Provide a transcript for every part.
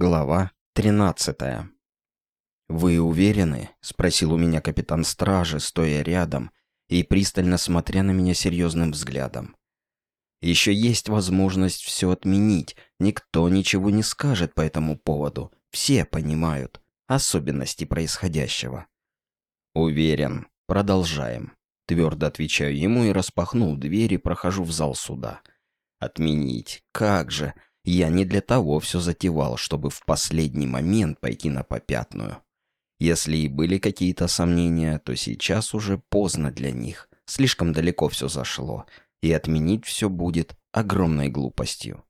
Глава 13 «Вы уверены?» — спросил у меня капитан стражи, стоя рядом и пристально смотря на меня серьезным взглядом. «Еще есть возможность все отменить. Никто ничего не скажет по этому поводу. Все понимают особенности происходящего». «Уверен. Продолжаем». Твердо отвечаю ему и, распахнул дверь, и прохожу в зал суда. «Отменить? Как же!» Я не для того все затевал, чтобы в последний момент пойти на попятную. Если и были какие-то сомнения, то сейчас уже поздно для них. Слишком далеко все зашло, и отменить все будет огромной глупостью.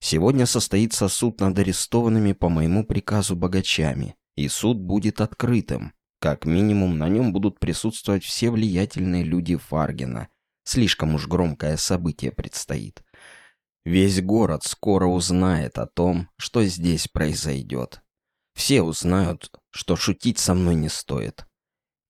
Сегодня состоится суд над арестованными по моему приказу богачами, и суд будет открытым. Как минимум, на нем будут присутствовать все влиятельные люди Фаргена. Слишком уж громкое событие предстоит. Весь город скоро узнает о том, что здесь произойдет. Все узнают, что шутить со мной не стоит.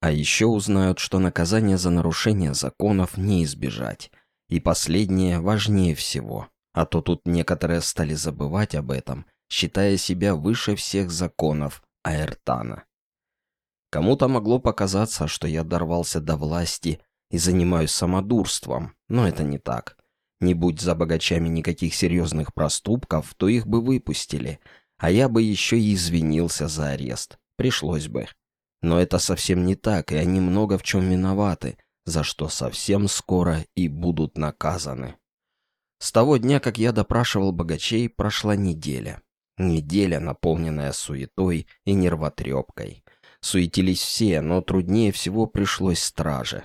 А еще узнают, что наказание за нарушение законов не избежать. И последнее важнее всего. А то тут некоторые стали забывать об этом, считая себя выше всех законов Аэртана. Кому-то могло показаться, что я дорвался до власти и занимаюсь самодурством, но это не так. Не будь за богачами никаких серьезных проступков, то их бы выпустили, а я бы еще и извинился за арест. Пришлось бы. Но это совсем не так, и они много в чем виноваты, за что совсем скоро и будут наказаны. С того дня, как я допрашивал богачей, прошла неделя. Неделя, наполненная суетой и нервотрепкой. Суетились все, но труднее всего пришлось страже.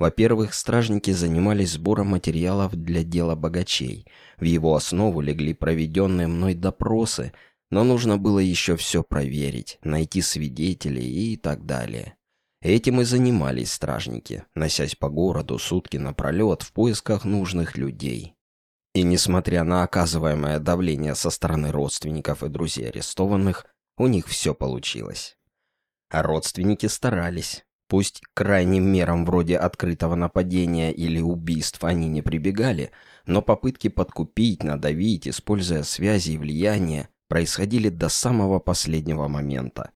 Во-первых, стражники занимались сбором материалов для дела богачей. В его основу легли проведенные мной допросы, но нужно было еще все проверить, найти свидетелей и так далее. Этим и занимались стражники, носясь по городу сутки напролет в поисках нужных людей. И несмотря на оказываемое давление со стороны родственников и друзей арестованных, у них все получилось. А родственники старались. Пусть к крайним мерам вроде открытого нападения или убийств они не прибегали, но попытки подкупить, надавить, используя связи и влияние, происходили до самого последнего момента.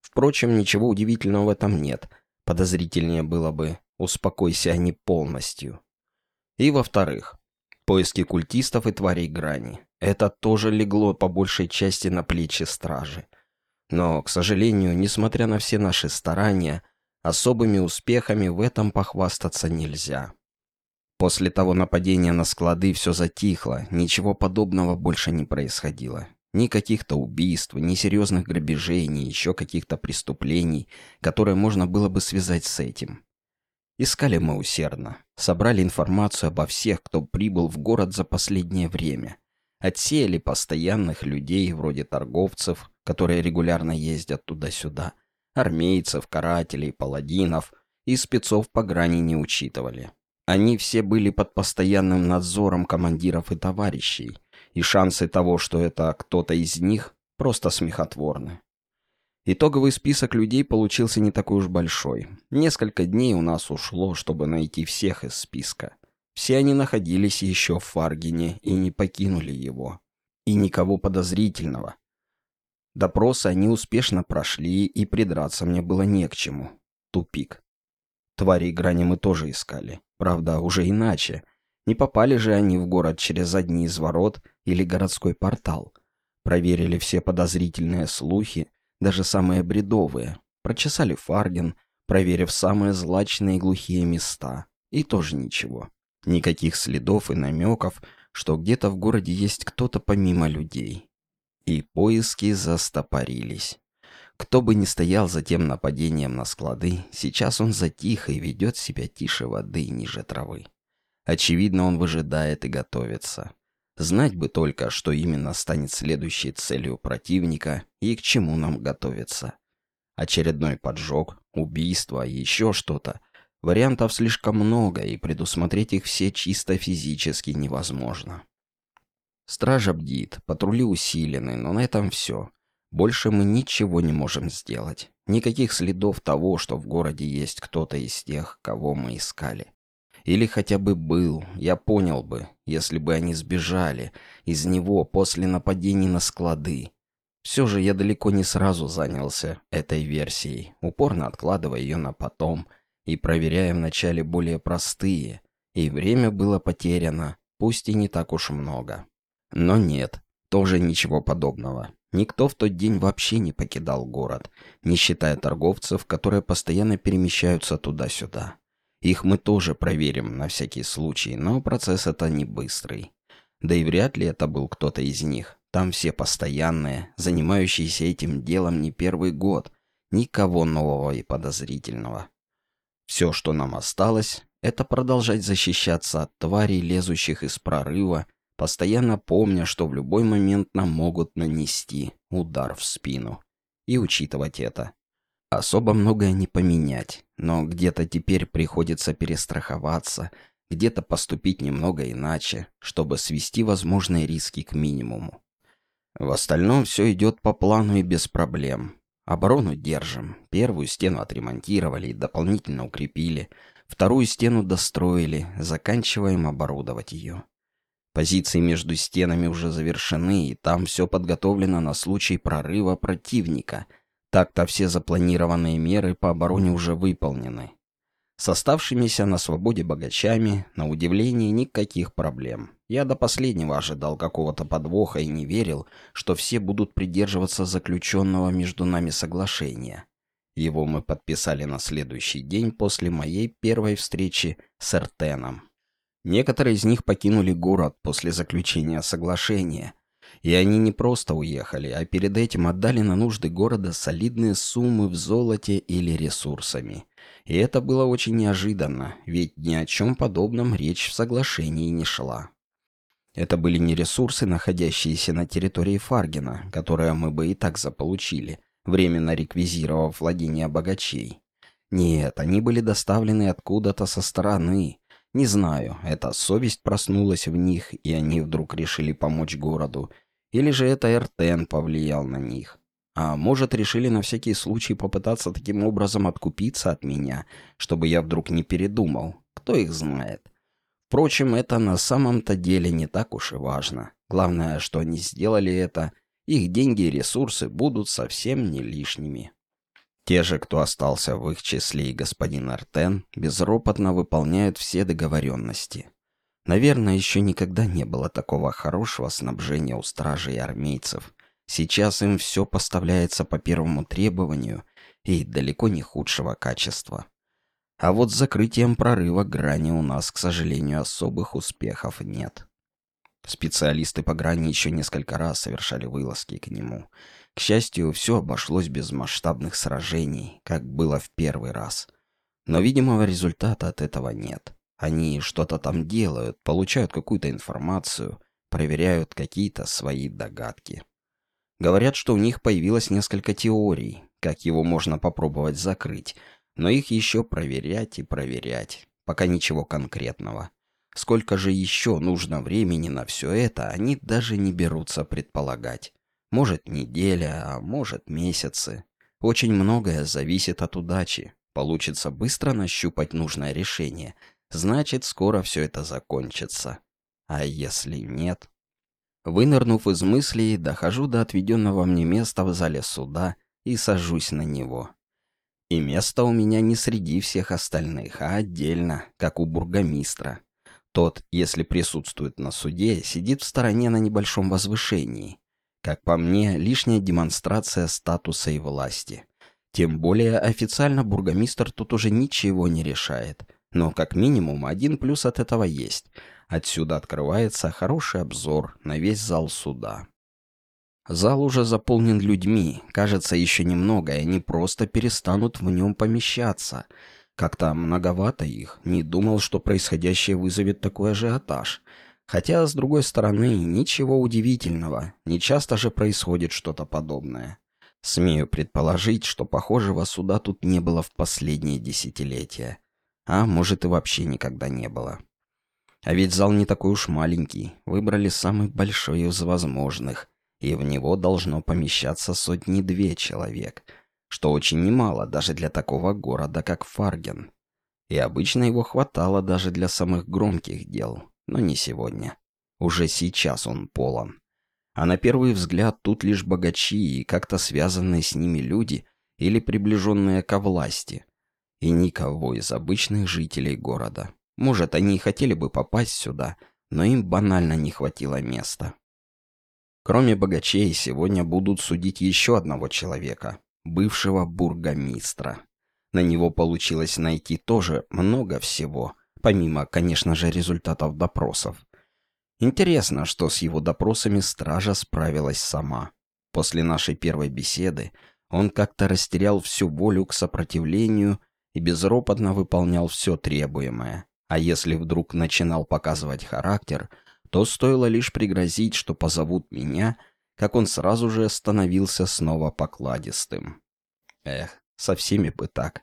Впрочем, ничего удивительного в этом нет. Подозрительнее было бы «успокойся они полностью». И во-вторых, поиски культистов и тварей грани. Это тоже легло по большей части на плечи стражи. Но, к сожалению, несмотря на все наши старания, Особыми успехами в этом похвастаться нельзя. После того нападения на склады все затихло, ничего подобного больше не происходило. Ни каких-то убийств, ни серьезных грабежей, ни еще каких-то преступлений, которые можно было бы связать с этим. Искали мы усердно. Собрали информацию обо всех, кто прибыл в город за последнее время. Отсеяли постоянных людей, вроде торговцев, которые регулярно ездят туда-сюда армейцев, карателей, паладинов и спецов по грани не учитывали. Они все были под постоянным надзором командиров и товарищей, и шансы того, что это кто-то из них, просто смехотворны. Итоговый список людей получился не такой уж большой. Несколько дней у нас ушло, чтобы найти всех из списка. Все они находились еще в Фаргине и не покинули его. И никого подозрительного, Допросы они успешно прошли, и придраться мне было не к чему. Тупик. Твари грани мы тоже искали. Правда, уже иначе. Не попали же они в город через одни из ворот или городской портал. Проверили все подозрительные слухи, даже самые бредовые. Прочесали Фарген, проверив самые злачные и глухие места. И тоже ничего. Никаких следов и намеков, что где-то в городе есть кто-то помимо людей и поиски застопорились. Кто бы ни стоял за тем нападением на склады, сейчас он затих и ведет себя тише воды ниже травы. Очевидно, он выжидает и готовится. Знать бы только, что именно станет следующей целью противника и к чему нам готовиться. Очередной поджог, убийство, еще что-то. Вариантов слишком много, и предусмотреть их все чисто физически невозможно. Стража бдит, патрули усилены, но на этом все. Больше мы ничего не можем сделать. Никаких следов того, что в городе есть кто-то из тех, кого мы искали. Или хотя бы был, я понял бы, если бы они сбежали из него после нападений на склады. Все же я далеко не сразу занялся этой версией, упорно откладывая ее на потом и проверяя вначале более простые, и время было потеряно, пусть и не так уж много. Но нет, тоже ничего подобного. Никто в тот день вообще не покидал город, не считая торговцев, которые постоянно перемещаются туда-сюда. Их мы тоже проверим на всякий случай, но процесс это не быстрый. Да и вряд ли это был кто-то из них. Там все постоянные, занимающиеся этим делом не первый год. Никого нового и подозрительного. Все, что нам осталось, это продолжать защищаться от тварей, лезущих из прорыва, постоянно помня, что в любой момент нам могут нанести удар в спину. И учитывать это. Особо многое не поменять, но где-то теперь приходится перестраховаться, где-то поступить немного иначе, чтобы свести возможные риски к минимуму. В остальном все идет по плану и без проблем. Оборону держим. Первую стену отремонтировали и дополнительно укрепили. Вторую стену достроили, заканчиваем оборудовать ее. Позиции между стенами уже завершены, и там все подготовлено на случай прорыва противника. Так-то все запланированные меры по обороне уже выполнены. С оставшимися на свободе богачами, на удивление, никаких проблем. Я до последнего ожидал какого-то подвоха и не верил, что все будут придерживаться заключенного между нами соглашения. Его мы подписали на следующий день после моей первой встречи с Эртеном. Некоторые из них покинули город после заключения соглашения. И они не просто уехали, а перед этим отдали на нужды города солидные суммы в золоте или ресурсами. И это было очень неожиданно, ведь ни о чем подобном речь в соглашении не шла. Это были не ресурсы, находящиеся на территории Фаргина, которые мы бы и так заполучили – временно реквизировав владения богачей. Нет, они были доставлены откуда-то со стороны. Не знаю, эта совесть проснулась в них, и они вдруг решили помочь городу. Или же это Эртен повлиял на них. А может, решили на всякий случай попытаться таким образом откупиться от меня, чтобы я вдруг не передумал. Кто их знает. Впрочем, это на самом-то деле не так уж и важно. Главное, что они сделали это, их деньги и ресурсы будут совсем не лишними. Те же, кто остался в их числе и господин Артен, безропотно выполняют все договоренности. Наверное, еще никогда не было такого хорошего снабжения у стражей и армейцев. Сейчас им все поставляется по первому требованию и далеко не худшего качества. А вот с закрытием прорыва грани у нас, к сожалению, особых успехов нет. Специалисты по грани еще несколько раз совершали вылазки к нему. К счастью, все обошлось без масштабных сражений, как было в первый раз. Но видимого результата от этого нет. Они что-то там делают, получают какую-то информацию, проверяют какие-то свои догадки. Говорят, что у них появилось несколько теорий, как его можно попробовать закрыть, но их еще проверять и проверять, пока ничего конкретного. Сколько же еще нужно времени на все это, они даже не берутся предполагать. Может, неделя, а может, месяцы. Очень многое зависит от удачи. Получится быстро нащупать нужное решение. Значит, скоро все это закончится. А если нет? Вынырнув из мыслей, дохожу до отведенного мне места в зале суда и сажусь на него. И место у меня не среди всех остальных, а отдельно, как у бургомистра. Тот, если присутствует на суде, сидит в стороне на небольшом возвышении. Как по мне, лишняя демонстрация статуса и власти. Тем более официально бургомистр тут уже ничего не решает. Но как минимум один плюс от этого есть. Отсюда открывается хороший обзор на весь зал суда. Зал уже заполнен людьми. Кажется, еще немного, и они просто перестанут в нем помещаться – как-то многовато их. Не думал, что происходящее вызовет такой ажиотаж. Хотя, с другой стороны, ничего удивительного. Не часто же происходит что-то подобное. Смею предположить, что похожего суда тут не было в последние десятилетия. А может и вообще никогда не было. А ведь зал не такой уж маленький. Выбрали самый большой из возможных. И в него должно помещаться сотни-две человек — что очень немало даже для такого города, как Фарген. И обычно его хватало даже для самых громких дел, но не сегодня. Уже сейчас он полон. А на первый взгляд тут лишь богачи и как-то связанные с ними люди или приближенные ко власти. И никого из обычных жителей города. Может, они и хотели бы попасть сюда, но им банально не хватило места. Кроме богачей, сегодня будут судить еще одного человека, бывшего бургомистра. На него получилось найти тоже много всего, помимо, конечно же, результатов допросов. Интересно, что с его допросами стража справилась сама. После нашей первой беседы он как-то растерял всю волю к сопротивлению и безропотно выполнял все требуемое. А если вдруг начинал показывать характер, то стоило лишь пригрозить, что позовут меня, как он сразу же становился снова покладистым. Эх, со всеми бы так.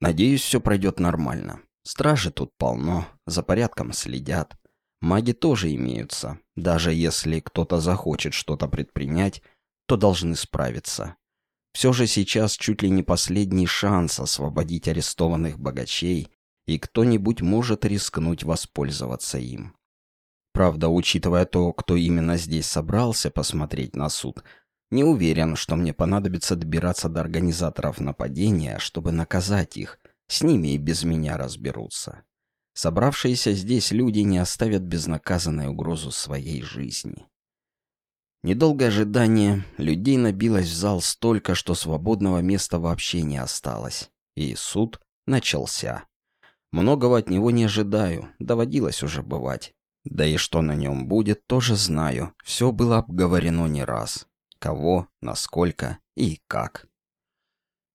Надеюсь, все пройдет нормально. Стражи тут полно, за порядком следят. Маги тоже имеются. Даже если кто-то захочет что-то предпринять, то должны справиться. Все же сейчас чуть ли не последний шанс освободить арестованных богачей, и кто-нибудь может рискнуть воспользоваться им. Правда, учитывая то, кто именно здесь собрался посмотреть на суд, не уверен, что мне понадобится добираться до организаторов нападения, чтобы наказать их. С ними и без меня разберутся. Собравшиеся здесь люди не оставят безнаказанной угрозу своей жизни. Недолгое ожидание, людей набилось в зал столько, что свободного места вообще не осталось. И суд начался. Многого от него не ожидаю, доводилось уже бывать. Да и что на нем будет, тоже знаю. Все было обговорено не раз. Кого, насколько и как.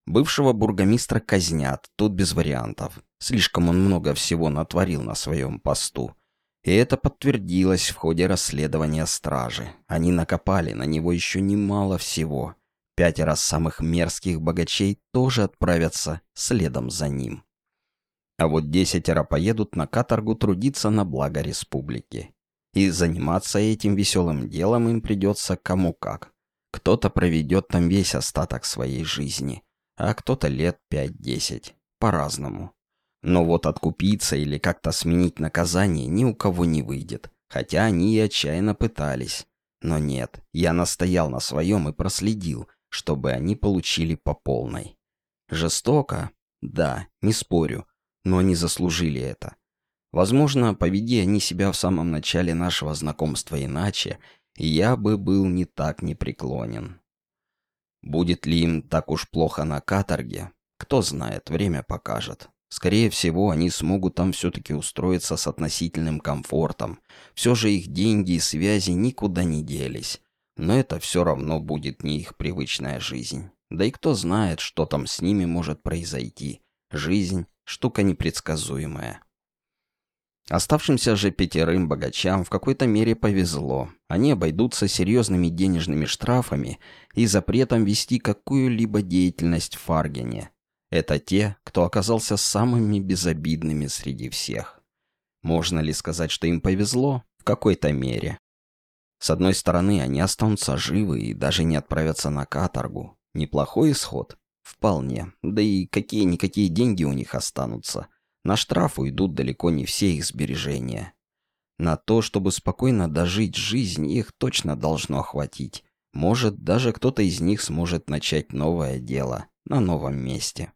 Бывшего бургомистра казнят, тут без вариантов. Слишком он много всего натворил на своем посту. И это подтвердилось в ходе расследования стражи. Они накопали на него еще немало всего. Пятеро самых мерзких богачей тоже отправятся следом за ним. А вот десятеро поедут на каторгу трудиться на благо республики. И заниматься этим веселым делом им придется кому как. Кто-то проведет там весь остаток своей жизни, а кто-то лет пять-десять. По-разному. Но вот откупиться или как-то сменить наказание ни у кого не выйдет, хотя они и отчаянно пытались. Но нет, я настоял на своем и проследил, чтобы они получили по полной. Жестоко? Да, не спорю, но они заслужили это. Возможно, поведи они себя в самом начале нашего знакомства иначе, я бы был не так непреклонен. Будет ли им так уж плохо на каторге, кто знает, время покажет. Скорее всего, они смогут там все-таки устроиться с относительным комфортом. Все же их деньги и связи никуда не делись. Но это все равно будет не их привычная жизнь. Да и кто знает, что там с ними может произойти. Жизнь – штука непредсказуемая. Оставшимся же пятерым богачам в какой-то мере повезло. Они обойдутся серьезными денежными штрафами и запретом вести какую-либо деятельность в Фаргене. Это те, кто оказался самыми безобидными среди всех. Можно ли сказать, что им повезло? В какой-то мере. С одной стороны, они останутся живы и даже не отправятся на каторгу. Неплохой исход? Вполне. Да и какие-никакие деньги у них останутся. На штраф уйдут далеко не все их сбережения. На то, чтобы спокойно дожить жизнь, их точно должно хватить. Может, даже кто-то из них сможет начать новое дело на новом месте.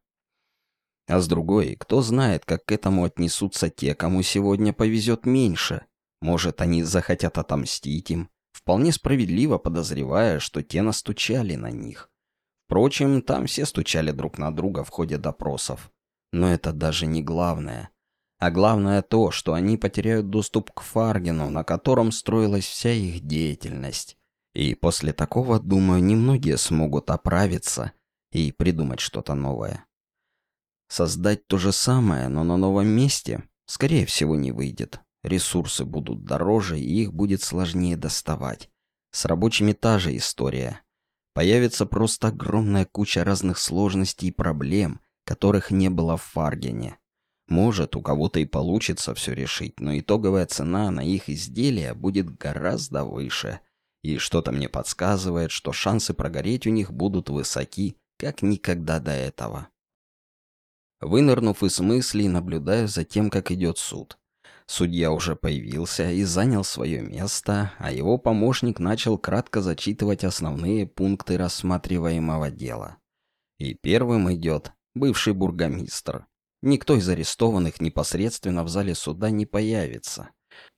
А с другой, кто знает, как к этому отнесутся те, кому сегодня повезет меньше. Может, они захотят отомстить им, вполне справедливо подозревая, что те настучали на них. Впрочем, там все стучали друг на друга в ходе допросов. Но это даже не главное. А главное то, что они потеряют доступ к Фаргину, на котором строилась вся их деятельность. И после такого, думаю, немногие смогут оправиться и придумать что-то новое. Создать то же самое, но на новом месте, скорее всего, не выйдет. Ресурсы будут дороже, и их будет сложнее доставать. С рабочими та же история. Появится просто огромная куча разных сложностей и проблем, которых не было в Фаргене. Может, у кого-то и получится все решить, но итоговая цена на их изделия будет гораздо выше. И что-то мне подсказывает, что шансы прогореть у них будут высоки, как никогда до этого. Вынырнув из мыслей, наблюдаю за тем, как идет суд. Судья уже появился и занял свое место, а его помощник начал кратко зачитывать основные пункты рассматриваемого дела. И первым идет бывший бургомистр. Никто из арестованных непосредственно в зале суда не появится.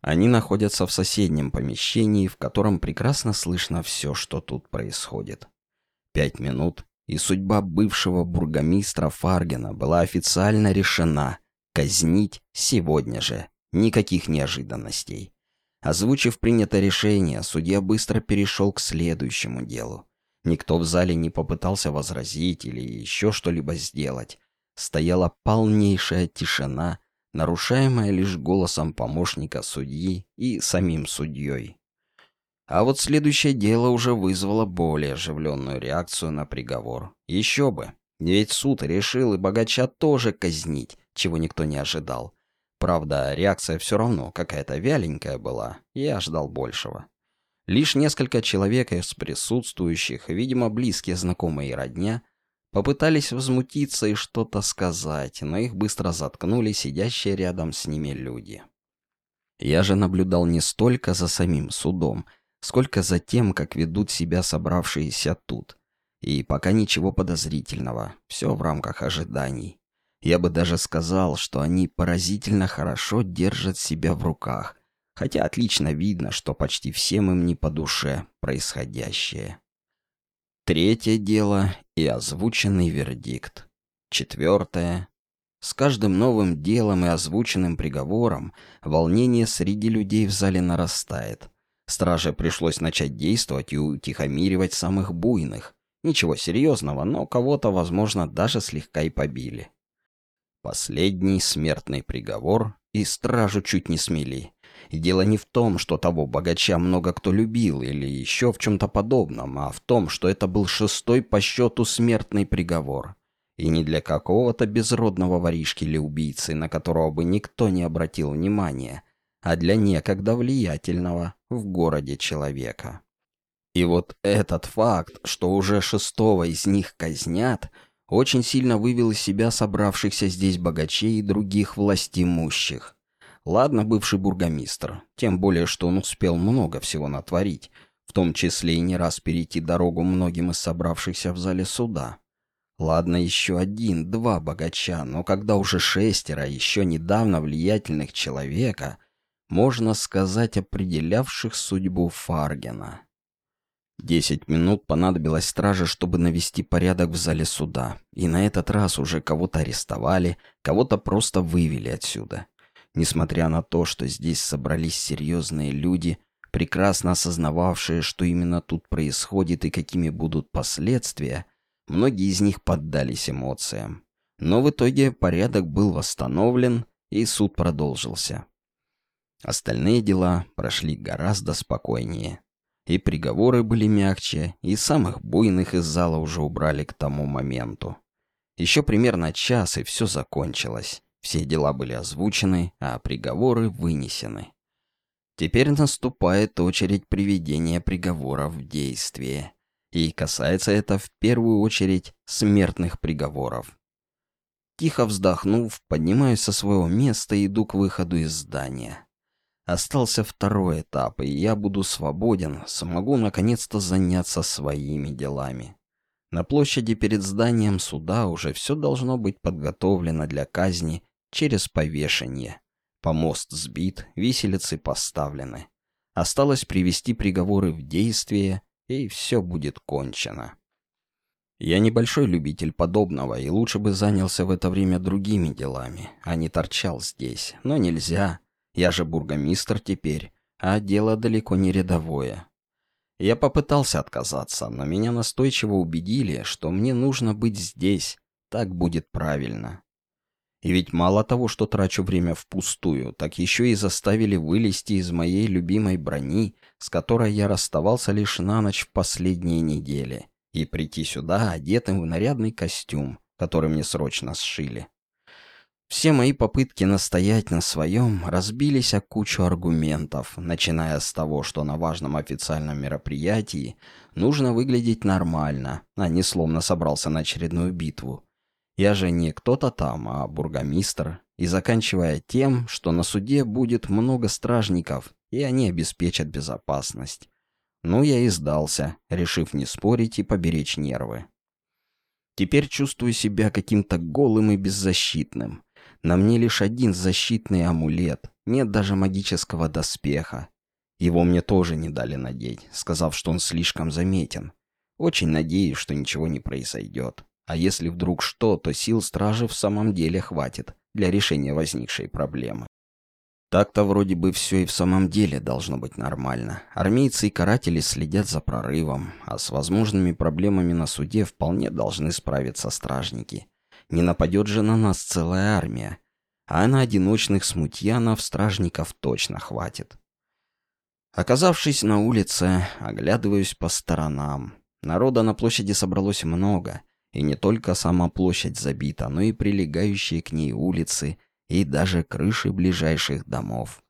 Они находятся в соседнем помещении, в котором прекрасно слышно все, что тут происходит. Пять минут, и судьба бывшего бургомистра Фаргена была официально решена казнить сегодня же. Никаких неожиданностей. Озвучив принятое решение, судья быстро перешел к следующему делу. Никто в зале не попытался возразить или еще что-либо сделать. Стояла полнейшая тишина, нарушаемая лишь голосом помощника судьи и самим судьей. А вот следующее дело уже вызвало более оживленную реакцию на приговор. Еще бы, ведь суд решил и богача тоже казнить, чего никто не ожидал. Правда, реакция все равно какая-то вяленькая была, я ждал большего. Лишь несколько человек из присутствующих, видимо, близкие знакомые и родня, попытались возмутиться и что-то сказать, но их быстро заткнули сидящие рядом с ними люди. Я же наблюдал не столько за самим судом, сколько за тем, как ведут себя собравшиеся тут. И пока ничего подозрительного, все в рамках ожиданий. Я бы даже сказал, что они поразительно хорошо держат себя в руках, хотя отлично видно, что почти всем им не по душе происходящее. Третье дело и озвученный вердикт. Четвертое. С каждым новым делом и озвученным приговором волнение среди людей в зале нарастает. Страже пришлось начать действовать и утихомиривать самых буйных. Ничего серьезного, но кого-то, возможно, даже слегка и побили. Последний смертный приговор, и стражу чуть не смели. И дело не в том, что того богача много кто любил или еще в чем-то подобном, а в том, что это был шестой по счету смертный приговор. И не для какого-то безродного воришки или убийцы, на которого бы никто не обратил внимания, а для некогда влиятельного в городе человека. И вот этот факт, что уже шестого из них казнят – очень сильно вывел из себя собравшихся здесь богачей и других властимущих. Ладно, бывший бургомистр, тем более, что он успел много всего натворить, в том числе и не раз перейти дорогу многим из собравшихся в зале суда. Ладно, еще один, два богача, но когда уже шестеро еще недавно влиятельных человека, можно сказать, определявших судьбу Фаргена. Десять минут понадобилось страже, чтобы навести порядок в зале суда. И на этот раз уже кого-то арестовали, кого-то просто вывели отсюда. Несмотря на то, что здесь собрались серьезные люди, прекрасно осознававшие, что именно тут происходит и какими будут последствия, многие из них поддались эмоциям. Но в итоге порядок был восстановлен, и суд продолжился. Остальные дела прошли гораздо спокойнее. И приговоры были мягче, и самых буйных из зала уже убрали к тому моменту. Еще примерно час, и все закончилось. Все дела были озвучены, а приговоры вынесены. Теперь наступает очередь приведения приговора в действие. И касается это в первую очередь смертных приговоров. Тихо вздохнув, поднимаюсь со своего места и иду к выходу из здания. Остался второй этап, и я буду свободен, смогу наконец-то заняться своими делами. На площади перед зданием суда уже все должно быть подготовлено для казни через повешение. Помост сбит, виселицы поставлены. Осталось привести приговоры в действие, и все будет кончено. Я небольшой любитель подобного, и лучше бы занялся в это время другими делами, а не торчал здесь. Но нельзя. Я же бургомистр теперь, а дело далеко не рядовое. Я попытался отказаться, но меня настойчиво убедили, что мне нужно быть здесь, так будет правильно. И ведь мало того, что трачу время впустую, так еще и заставили вылезти из моей любимой брони, с которой я расставался лишь на ночь в последние недели, и прийти сюда одетым в нарядный костюм, который мне срочно сшили. Все мои попытки настоять на своем разбились о кучу аргументов, начиная с того, что на важном официальном мероприятии нужно выглядеть нормально, а не словно собрался на очередную битву. Я же не кто-то там, а бургомистр, и заканчивая тем, что на суде будет много стражников, и они обеспечат безопасность. Ну, я и сдался, решив не спорить и поберечь нервы. Теперь чувствую себя каким-то голым и беззащитным. На мне лишь один защитный амулет, нет даже магического доспеха. Его мне тоже не дали надеть, сказав, что он слишком заметен. Очень надеюсь, что ничего не произойдет. А если вдруг что, то сил стражи в самом деле хватит для решения возникшей проблемы. Так-то вроде бы все и в самом деле должно быть нормально. Армейцы и каратели следят за прорывом, а с возможными проблемами на суде вполне должны справиться стражники. Не нападет же на нас целая армия. А на одиночных смутьянов стражников точно хватит. Оказавшись на улице, оглядываюсь по сторонам. Народа на площади собралось много, и не только сама площадь забита, но и прилегающие к ней улицы и даже крыши ближайших домов.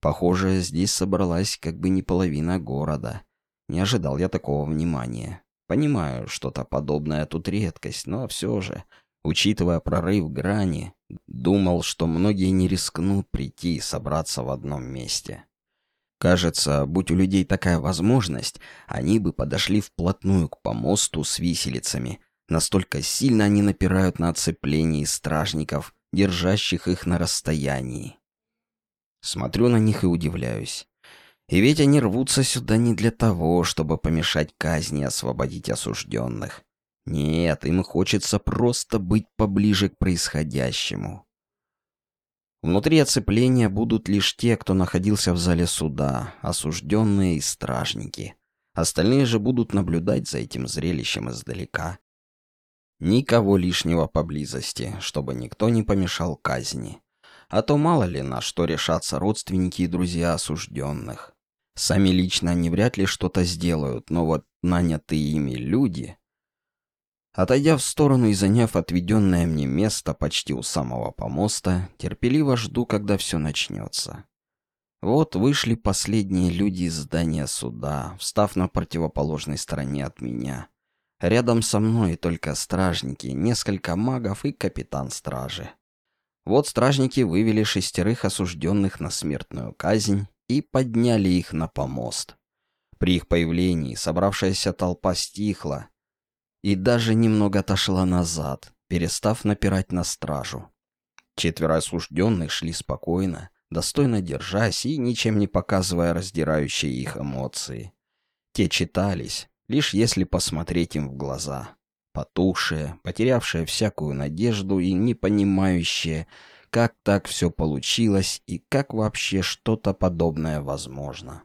Похоже, здесь собралась как бы не половина города. Не ожидал я такого внимания. Понимаю, что-то подобное тут редкость, но все же, учитывая прорыв грани, думал, что многие не рискнут прийти и собраться в одном месте. Кажется, будь у людей такая возможность, они бы подошли вплотную к помосту с виселицами. Настолько сильно они напирают на оцепление стражников, держащих их на расстоянии. Смотрю на них и удивляюсь. И ведь они рвутся сюда не для того, чтобы помешать казни и освободить осужденных. Нет, им хочется просто быть поближе к происходящему. Внутри оцепления будут лишь те, кто находился в зале суда, осужденные и стражники. Остальные же будут наблюдать за этим зрелищем издалека. Никого лишнего поблизости, чтобы никто не помешал казни. А то мало ли на что решатся родственники и друзья осужденных. Сами лично они вряд ли что-то сделают, но вот нанятые ими люди Отойдя в сторону и заняв отведенное мне место почти у самого помоста, терпеливо жду, когда все начнется. Вот вышли последние люди из здания суда, встав на противоположной стороне от меня. Рядом со мной только стражники, несколько магов и капитан стражи. Вот стражники вывели шестерых осужденных на смертную казнь и подняли их на помост. При их появлении собравшаяся толпа стихла, и даже немного отошла назад, перестав напирать на стражу. Четверо осужденных шли спокойно, достойно держась и ничем не показывая раздирающие их эмоции. Те читались, лишь если посмотреть им в глаза. Потухшие, потерявшие всякую надежду и не понимающие, как так все получилось и как вообще что-то подобное возможно.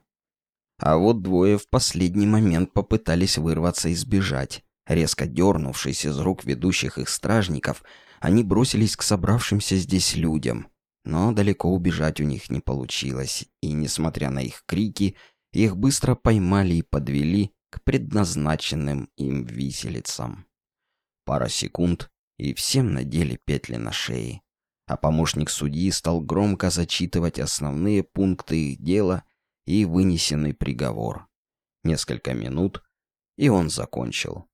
А вот двое в последний момент попытались вырваться и сбежать, Резко дернувшись из рук ведущих их стражников, они бросились к собравшимся здесь людям. Но далеко убежать у них не получилось, и, несмотря на их крики, их быстро поймали и подвели к предназначенным им виселицам. Пара секунд, и всем надели петли на шеи. А помощник судьи стал громко зачитывать основные пункты их дела и вынесенный приговор. Несколько минут, и он закончил.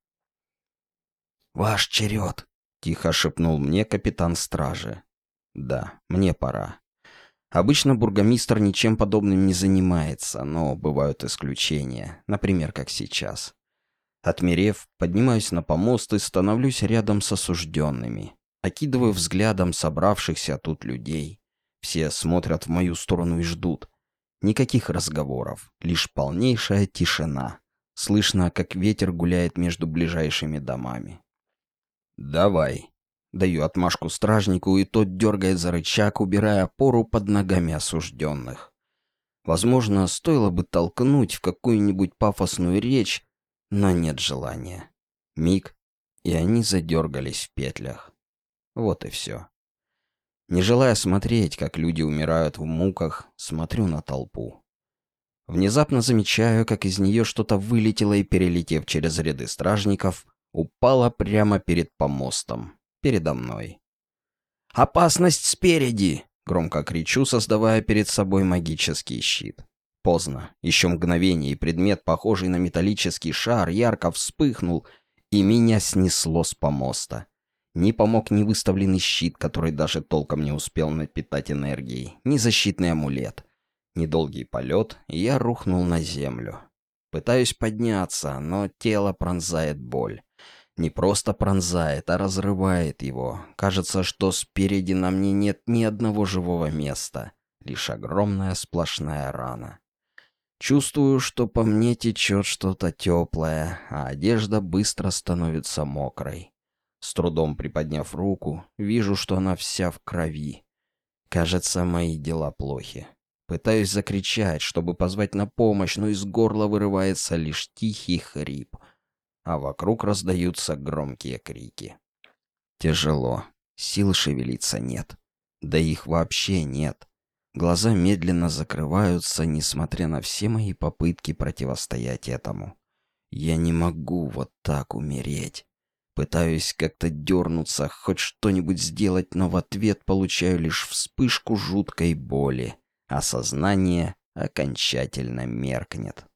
«Ваш черед», — тихо шепнул мне капитан стражи. «Да, мне пора. Обычно бургомистр ничем подобным не занимается, но бывают исключения, например, как сейчас. Отмерев, поднимаюсь на помост и становлюсь рядом с осужденными. Окидываю взглядом собравшихся тут людей. Все смотрят в мою сторону и ждут. Никаких разговоров, лишь полнейшая тишина. Слышно, как ветер гуляет между ближайшими домами. «Давай». Даю отмашку стражнику, и тот дергает за рычаг, убирая опору под ногами осужденных. Возможно, стоило бы толкнуть в какую-нибудь пафосную речь, но нет желания. Миг, и они задергались в петлях. Вот и все. Не желая смотреть, как люди умирают в муках, смотрю на толпу. Внезапно замечаю, как из нее что-то вылетело и, перелетев через ряды стражников, упала прямо перед помостом, передо мной. «Опасность спереди!» — громко кричу, создавая перед собой магический щит. Поздно. Еще мгновение, и предмет, похожий на металлический шар, ярко вспыхнул, и меня снесло с помоста. Не помог ни выставленный щит, который даже толком не успел напитать энергией, ни защитный амулет. Недолгий полет, и я рухнул на землю. Пытаюсь подняться, но тело пронзает боль. Не просто пронзает, а разрывает его. Кажется, что спереди на мне нет ни одного живого места. Лишь огромная сплошная рана. Чувствую, что по мне течет что-то теплое, а одежда быстро становится мокрой. С трудом приподняв руку, вижу, что она вся в крови. Кажется, мои дела плохи. Пытаюсь закричать, чтобы позвать на помощь, но из горла вырывается лишь тихий хрип, а вокруг раздаются громкие крики. Тяжело, сил шевелиться нет. Да их вообще нет. Глаза медленно закрываются, несмотря на все мои попытки противостоять этому. Я не могу вот так умереть. Пытаюсь как-то дернуться, хоть что-нибудь сделать, но в ответ получаю лишь вспышку жуткой боли а сознание окончательно меркнет.